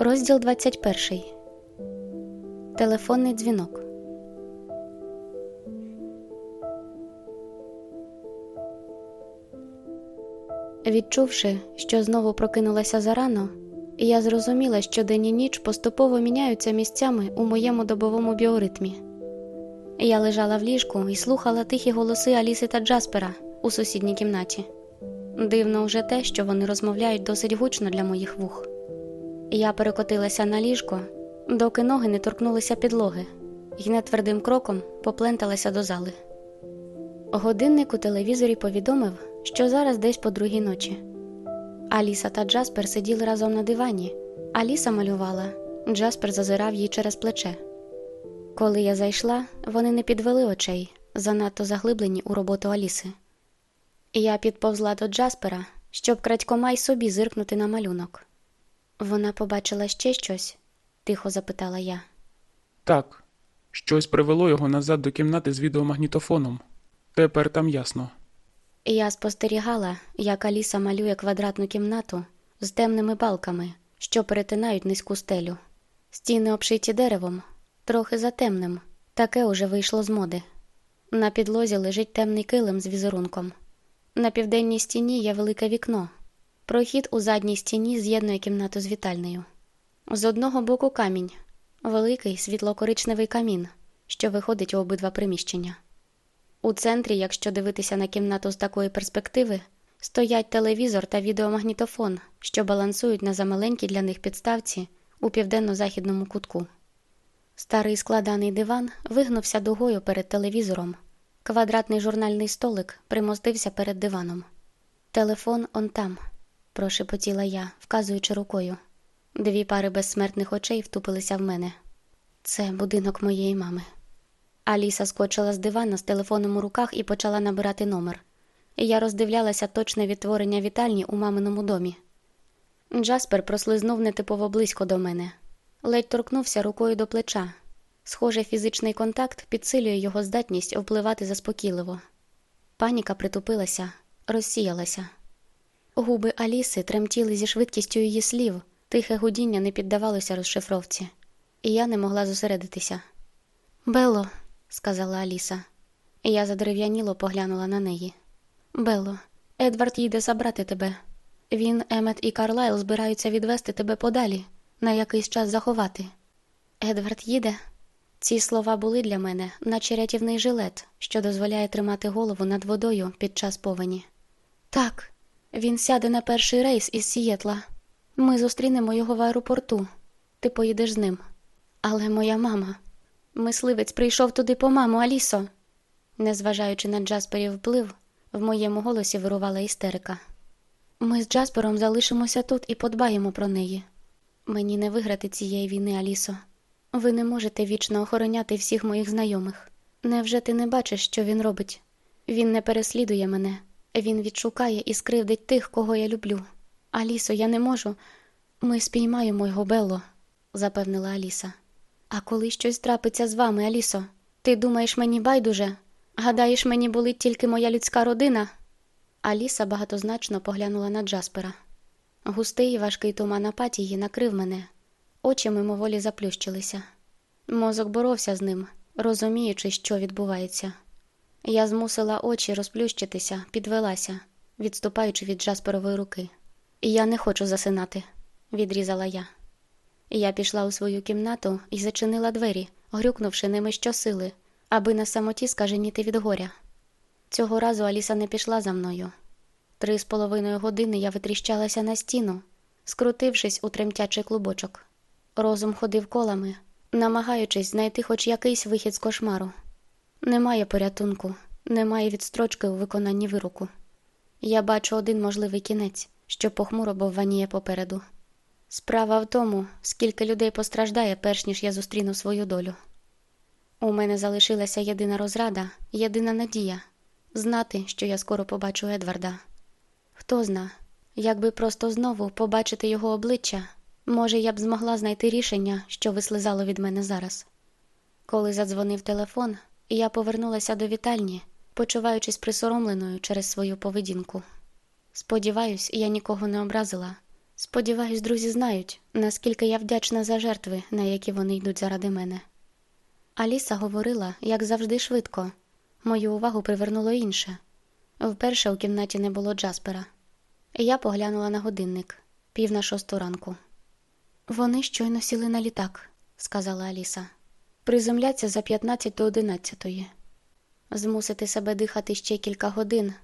Розділ 21. Телефонний дзвінок. Відчувши, що знову прокинулася зарано, я зрозуміла, що день і ніч поступово міняються місцями у моєму добовому біоритмі. Я лежала в ліжку і слухала тихі голоси Аліси та Джаспера у сусідній кімнаті. Дивно вже те, що вони розмовляють досить гучно для моїх вух. Я перекотилася на ліжко, доки ноги не торкнулися підлоги, і нетвердим кроком попленталася до зали. Годинник у телевізорі повідомив, що зараз десь по другій ночі. Аліса та Джаспер сиділи разом на дивані. Аліса малювала, Джаспер зазирав їй через плече. Коли я зайшла, вони не підвели очей, занадто заглиблені у роботу Аліси. Я підповзла до Джаспера, щоб крадькома й собі зиркнути на малюнок. Вона побачила ще щось? тихо запитала я. Так, щось привело його назад до кімнати з відеомагнітофоном. Тепер там ясно. Я спостерігала, як Аліса малює квадратну кімнату з темними балками, що перетинають низьку стелю. Стіни обшиті деревом, трохи затемним, таке уже вийшло з моди. На підлозі лежить темний килим з візерунком. На південній стіні є велике вікно. Прохід у задній стіні з'єднує кімнату з вітальнею. З одного боку камінь, великий світло-коричневий камін, що виходить у обидва приміщення. У центрі, якщо дивитися на кімнату з такої перспективи, стоять телевізор та відеомагнітофон, що балансують на замаленькій для них підставці у південно-західному кутку. Старий складаний диван вигнувся дугою перед телевізором. Квадратний журнальний столик примостився перед диваном. Телефон он там, прошепотіла я, вказуючи рукою. Дві пари безсмертних очей втупилися в мене. Це будинок моєї мами. Аліса скочила з дивана з телефоном у руках і почала набирати номер. Я роздивлялася точне відтворення вітальні у маминому домі. Джаспер прослизнув нетипово близько до мене, ледь торкнувся рукою до плеча. Схоже, фізичний контакт підсилює його здатність впливати заспокійливо. Паніка притупилася, розсіялася. Губи Аліси тремтіли зі швидкістю її слів, тихе гудіння не піддавалося розшифровці, і я не могла зосередитися. Бело, сказала Аліса. Я задерев'яніло поглянула на неї. Бело, Едвард їде забрати тебе. Він, Емет і Карлайл збираються відвести тебе подалі, на якийсь час заховати. Едвард їде. Ці слова були для мене, наче рятівний жилет, що дозволяє тримати голову над водою під час повені. Так, він сяде на перший рейс із Сієтла. Ми зустрінемо його в аеропорту. Ти поїдеш з ним. Але моя мама. Мисливець прийшов туди по маму, Алісо. Незважаючи на Джасперів вплив, в моєму голосі вирувала істерика. Ми з Джаспером залишимося тут і подбаємо про неї. Мені не виграти цієї війни, Алісо. Ви не можете вічно охороняти всіх моїх знайомих. Невже ти не бачиш, що він робить? Він не переслідує мене, він відшукає і скривдить тих, кого я люблю. Алісо, я не можу. Ми спіймаємо його Белло, запевнила Аліса. А коли щось трапиться з вами, Алісо, ти думаєш мені байдуже? Гадаєш, мені болить тільки моя людська родина? Аліса багатозначно поглянула на Джаспера. Густий і важкий туман апатії накрив мене, очі мимоволі заплющилися. Мозок боровся з ним, розуміючи, що відбувається. Я змусила очі розплющитися, підвелася, відступаючи від Джасперової руки. Я не хочу засинати, відрізала я. Я пішла у свою кімнату і зачинила двері, грюкнувши ними щосили, аби на самоті скаженіти від горя. Цього разу Аліса не пішла за мною. Три з половиною години я витріщалася на стіну, скрутившись у тремтячий клубочок. Розум ходив колами, намагаючись знайти хоч якийсь вихід з кошмару. Немає порятунку, немає відстрочки у виконанні вироку. Я бачу один можливий кінець, що похмуро бовваніє попереду. Справа в тому, скільки людей постраждає, перш ніж я зустріну свою долю. У мене залишилася єдина розрада, єдина надія знати, що я скоро побачу Едварда. Хто зна, якби просто знову побачити його обличчя, може, я б змогла знайти рішення, що вислизало від мене зараз. Коли задзвонив телефон, я повернулася до вітальні, почуваючись присоромленою через свою поведінку. Сподіваюсь, я нікого не образила, Сподіваюсь, друзі знають, наскільки я вдячна за жертви, на які вони йдуть заради мене. Аліса говорила, як завжди, швидко. Мою увагу привернуло інше. Вперше у кімнаті не було Джаспера. Я поглянула на годинник пів на шосту ранку. Вони щойно сіли на літак, сказала Аліса. Приземляться за 15 до 11. Змусити себе дихати ще кілька годин,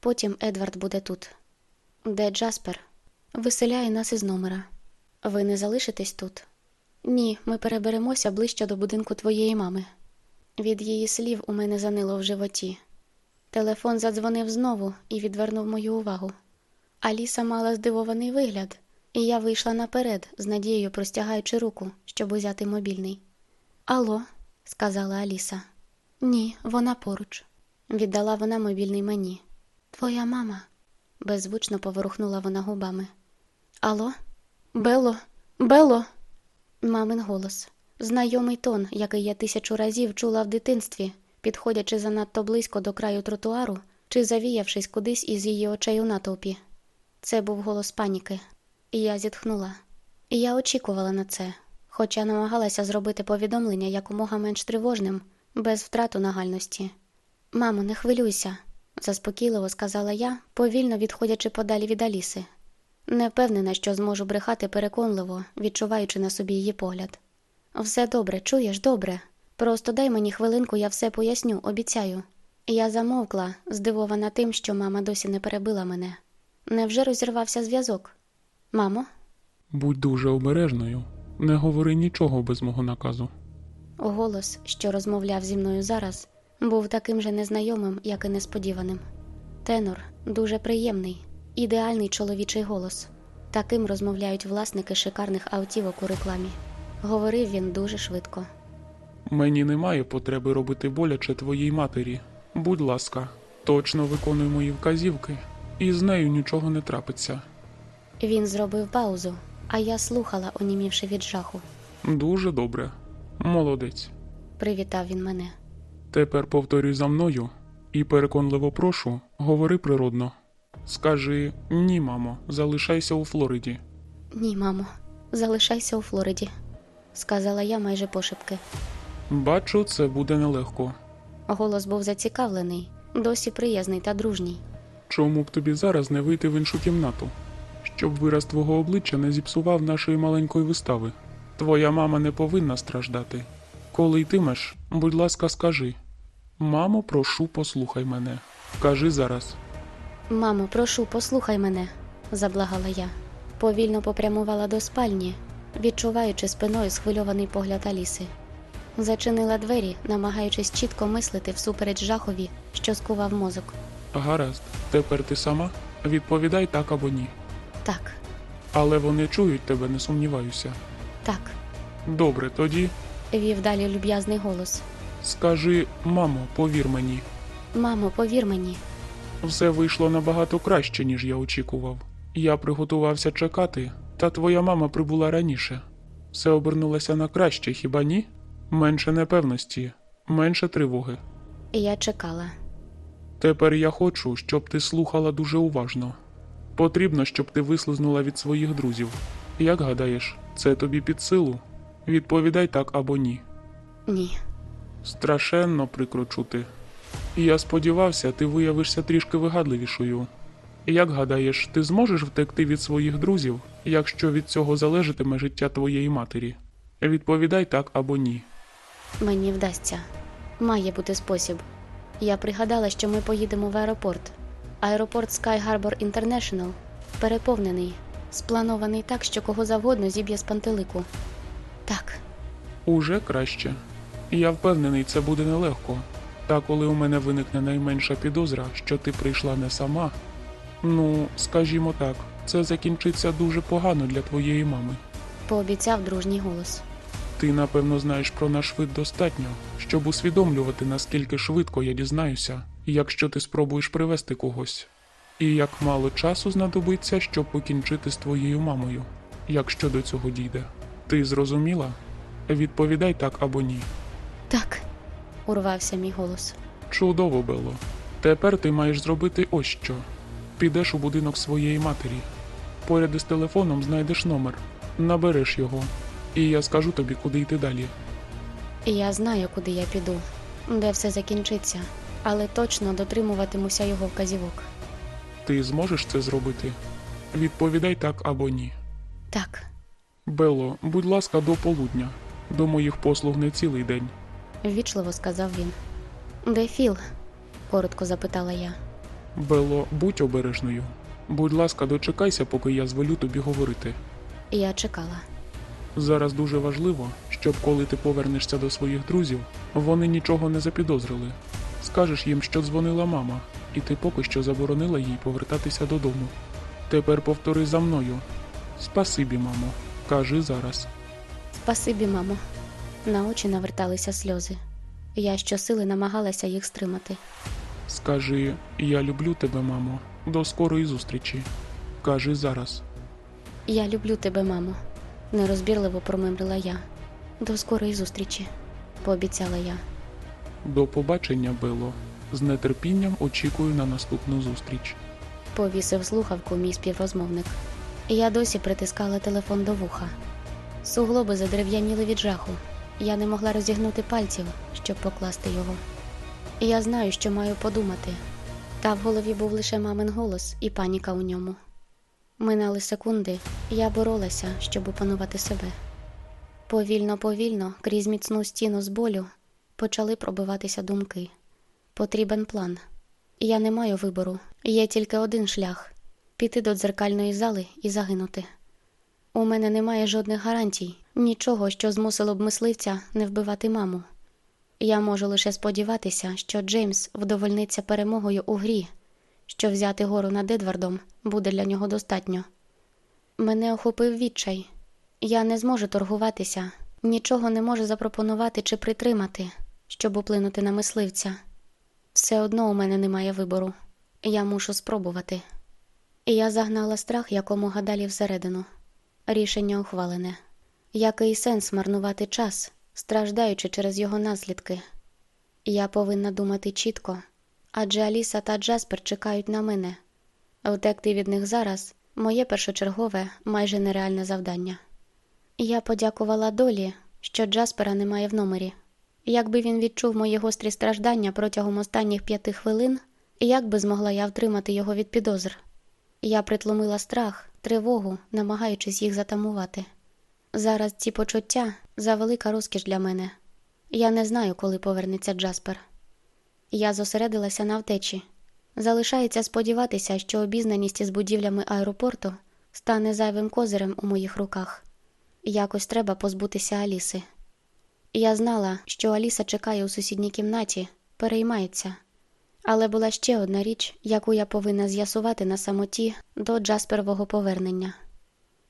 потім Едвард буде тут. Де Джаспер? Виселяє нас із номера. Ви не залишитесь тут? Ні, ми переберемося ближче до будинку твоєї мами. Від її слів у мене занило в животі. Телефон задзвонив знову і відвернув мою увагу. Аліса мала здивований вигляд, і я вийшла наперед, з надією простягаючи руку, щоб узяти мобільний. Алло, сказала Аліса. Ні, вона поруч. Віддала вона мобільний мені. Твоя мама. беззвучно поворухнула вона губами. Алло? Бело, Бело. Мамин голос. Знайомий тон, який я тисячу разів чула в дитинстві, підходячи занадто близько до краю тротуару чи завіявшись кудись із її очей у натовпі. Це був голос паніки, і я зітхнула. Я очікувала на це, хоча намагалася зробити повідомлення якомога менш тривожним, без втрату нагальності. Мамо, не хвилюйся, заспокійливо сказала я, повільно відходячи подалі від Аліси. Не впевнена, що зможу брехати переконливо, відчуваючи на собі її погляд. Все добре, чуєш, добре. Просто дай мені хвилинку, я все поясню, обіцяю. Я замовкла, здивована тим, що мама досі не перебила мене. Невже розірвався зв'язок? Мамо? Будь дуже обережною. Не говори нічого без мого наказу. Голос, що розмовляв зі мною зараз, був таким же незнайомим, як і несподіваним. Тенор дуже приємний, ідеальний чоловічий голос. Таким розмовляють власники шикарних автівок у рекламі. Говорив він дуже швидко. Мені немає потреби робити боляче твоїй матері. Будь ласка, точно виконуй мої вказівки, і з нею нічого не трапиться. Він зробив паузу, а я слухала, онімівши від жаху. Дуже добре. Молодець. Привітав він мене. Тепер повторюй за мною і переконливо прошу, говори природно. Скажи ні, мамо, залишайся у Флориді. Ні, мамо, залишайся у Флориді, сказала я майже пошепки. Бачу, це буде нелегко. Голос був зацікавлений, досі приязний та дружній. Чому б тобі зараз не вийти в іншу кімнату? Щоб вираз твого обличчя не зіпсував нашої маленької вистави. Твоя мама не повинна страждати. Коли йтимеш, будь ласка, скажи. Мамо, прошу, послухай мене. Кажи зараз. Мамо, прошу, послухай мене, заблагала я. Повільно попрямувала до спальні, відчуваючи спиною схвильований погляд Аліси. Зачинила двері, намагаючись чітко мислити всупереч жахові, що скував мозок. Гаразд, тепер ти сама? Відповідай так або ні. Так, Але вони чують тебе, не сумніваюся. Так, Добре, тоді вів далі люб'язний голос. скажи, мамо, повір мені, Мамо, повір мені, все вийшло набагато краще, ніж я очікував. Я приготувався чекати, та твоя мама прибула раніше. Все обернулося на краще, хіба ні? Менше непевності, менше тривоги. я чекала. Тепер я хочу, щоб ти слухала дуже уважно. Потрібно, щоб ти вислизнула від своїх друзів. Як гадаєш, це тобі під силу? Відповідай так або ні. Ні, Страшенно прикро чути. І я сподівався, ти виявишся трішки вигадливішою. Як гадаєш, ти зможеш втекти від своїх друзів, якщо від цього залежатиме життя твоєї матері? Відповідай так або ні. мені вдасться. Має бути спосіб. Я пригадала, що ми поїдемо в аеропорт. Аеропорт Sky Harbor International переповнений, спланований так, що кого завгодно зіб'є з пантелику. Так, Уже краще. Я впевнений, це буде нелегко. Та коли у мене виникне найменша підозра, що ти прийшла не сама. Ну, скажімо так, це закінчиться дуже погано для твоєї мами. пообіцяв дружній голос. Ти, напевно, знаєш про наш вид достатньо, щоб усвідомлювати, наскільки швидко я дізнаюся, якщо ти спробуєш привести когось. І як мало часу знадобиться, щоб покінчити з твоєю мамою, якщо до цього дійде. Ти зрозуміла? Відповідай так або ні. Так, урвався мій голос. Чудово, Бело. Тепер ти маєш зробити ось що. Підеш у будинок своєї матері. Поряд із телефоном знайдеш номер, набереш його, і я скажу тобі, куди йти далі. Я знаю, куди я піду, де все закінчиться, але точно дотримуватимуся його вказівок. Ти зможеш це зробити? Відповідай так або ні. Так, Белло, будь ласка, до полудня. До моїх послуг не цілий день. ввічливо сказав він. Де Філ? коротко запитала я. Белло, будь обережною. Будь ласка, дочекайся, поки я звелю тобі говорити. Я чекала. Зараз дуже важливо, щоб коли ти повернешся до своїх друзів, вони нічого не запідозрили. Скажеш їм, що дзвонила мама, і ти поки що заборонила їй повертатися додому. Тепер повтори за мною. Спасибі, мамо. Кажи зараз. Спасибі, мамо. На очі наверталися сльози. Я щосили намагалася їх стримати. Скажи, я люблю тебе, мамо. До скорої зустрічі. Кажи зараз. Я люблю тебе, мамо, нерозбірливо промимрила я. До скорої зустрічі, пообіцяла я. До побачення, Бело. З нетерпінням очікую на наступну зустріч. Повісив слухавку мій співрозмовник. Я досі притискала телефон до вуха. Суглоби задерев'яніли від жаху. Я не могла розігнути пальців, щоб покласти його. Я знаю, що маю подумати. Та в голові був лише мамин голос і паніка у ньому. Минали секунди, я боролася, щоб опанувати себе. Повільно, повільно, крізь міцну стіну з болю, почали пробиватися думки. Потрібен план. Я не маю вибору. Є тільки один шлях піти до дзеркальної зали і загинути. У мене немає жодних гарантій, нічого, що змусило б мисливця не вбивати маму. Я можу лише сподіватися, що Джеймс вдовольниться перемогою у грі, що взяти гору над Едвардом буде для нього достатньо. Мене охопив відчай. Я не зможу торгуватися, нічого не можу запропонувати чи притримати, щоб уплинути на мисливця. Все одно у мене немає вибору. Я мушу спробувати. Я загнала страх якомога далі всередину. Рішення ухвалене. Який сенс марнувати час, страждаючи через його наслідки? Я повинна думати чітко, адже Аліса та Джаспер чекають на мене. Втекти від них зараз моє першочергове, майже нереальне завдання. Я подякувала долі, що Джаспера немає в номері. Якби він відчув мої гострі страждання протягом останніх п'яти хвилин, як би змогла я втримати його від підозр? Я притлумила страх, тривогу, намагаючись їх затамувати. Зараз ці почуття завелика розкіш для мене. Я не знаю, коли повернеться Джаспер. Я зосередилася на втечі. Залишається сподіватися, що обізнаність із будівлями аеропорту стане зайвим козирем у моїх руках. Якось треба позбутися Аліси. Я знала, що Аліса чекає у сусідній кімнаті, переймається. Але була ще одна річ, яку я повинна з'ясувати на самоті до Джасперового повернення.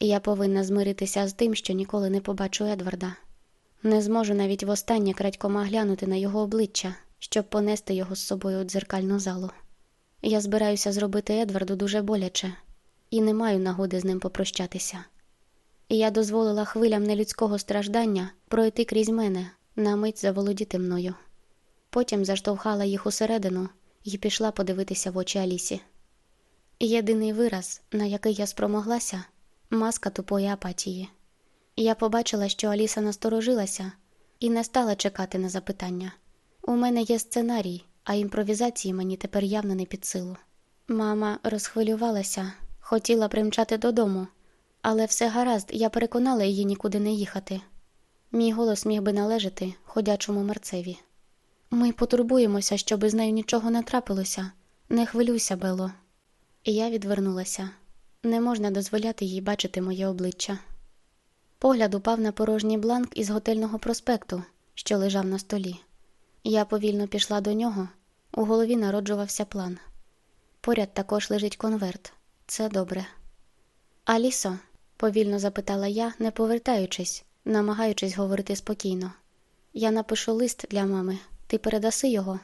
Я повинна змиритися з тим, що ніколи не побачу Едварда. Не зможу навіть востаннє крадькома глянути на його обличчя, щоб понести його з собою у дзеркальну залу. Я збираюся зробити Едварду дуже боляче і не маю нагоди з ним попрощатися. І я дозволила хвилям нелюдського страждання пройти крізь мене, на мить заволодіти мною. Потім заштовхала їх усередину і пішла подивитися в очі Алісі. Єдиний вираз, на який я спромоглася, маска тупої апатії. Я побачила, що Аліса насторожилася і не стала чекати на запитання. У мене є сценарій, а імпровізації мені тепер явно не під силу. Мама розхвилювалася, хотіла примчати додому, але все гаразд, я переконала її нікуди не їхати. Мій голос міг би належати ходячому мерцеві. Ми потурбуємося, щоби з нею нічого не трапилося. Не хвилюйся, Бело. Я відвернулася. Не можна дозволяти їй бачити моє обличчя. Погляд упав на порожній бланк із готельного проспекту, що лежав на столі. Я повільно пішла до нього, у голові народжувався план. Поряд також лежить конверт. Це добре. Алісо, повільно запитала я, не повертаючись, намагаючись говорити спокійно. Я напишу лист для мами. Ти передаси його?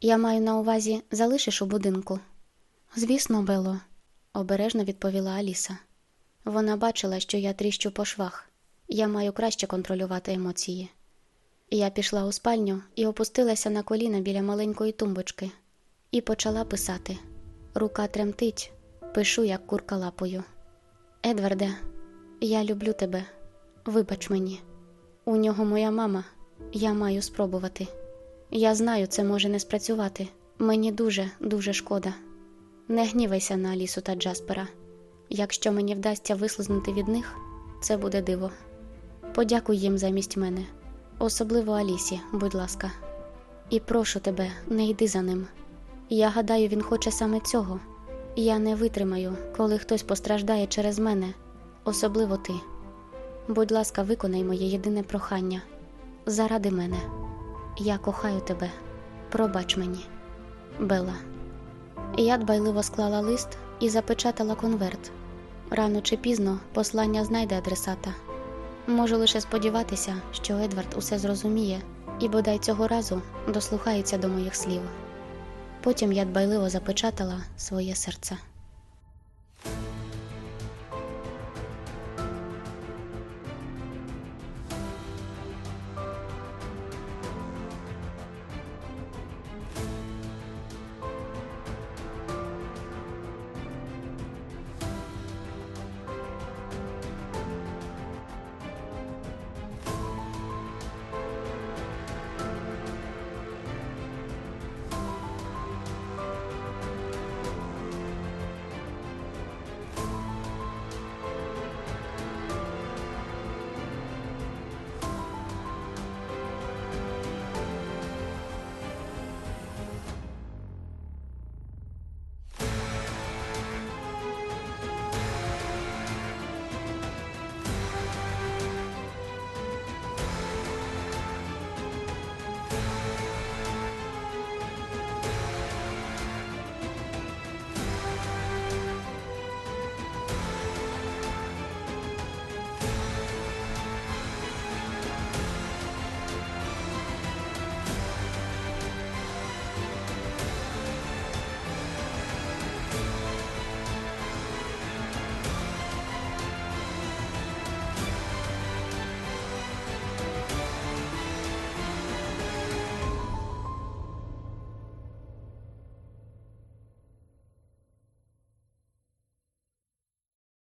Я маю на увазі, залишиш у будинку. Звісно, Бело, обережно відповіла Аліса. Вона бачила, що я тріщу по швах. Я маю краще контролювати емоції. Я пішла у спальню і опустилася на коліна біля маленької тумбочки і почала писати. Рука тремтить, пишу, як курка лапою. Едварде, я люблю тебе. Вибач мені. У нього моя мама. Я маю спробувати. Я знаю, це може не спрацювати. Мені дуже, дуже шкода. Не гнівайся на Алісу та Джаспера. Якщо мені вдасться вислизнути від них, це буде диво. Подякуй їм замість мене, особливо Алісі, будь ласка. І прошу тебе, не йди за ним. Я гадаю, він хоче саме цього. Я не витримаю, коли хтось постраждає через мене, особливо ти. Будь ласка, виконай моє єдине прохання заради мене. Я кохаю тебе. Пробач мені, Бела. Я дбайливо склала лист і запечатала конверт. Рано чи пізно послання знайде адресата. Можу лише сподіватися, що Едвард усе зрозуміє і бодай цього разу дослухається до моїх слів. Потім я дбайливо запечатала своє серце.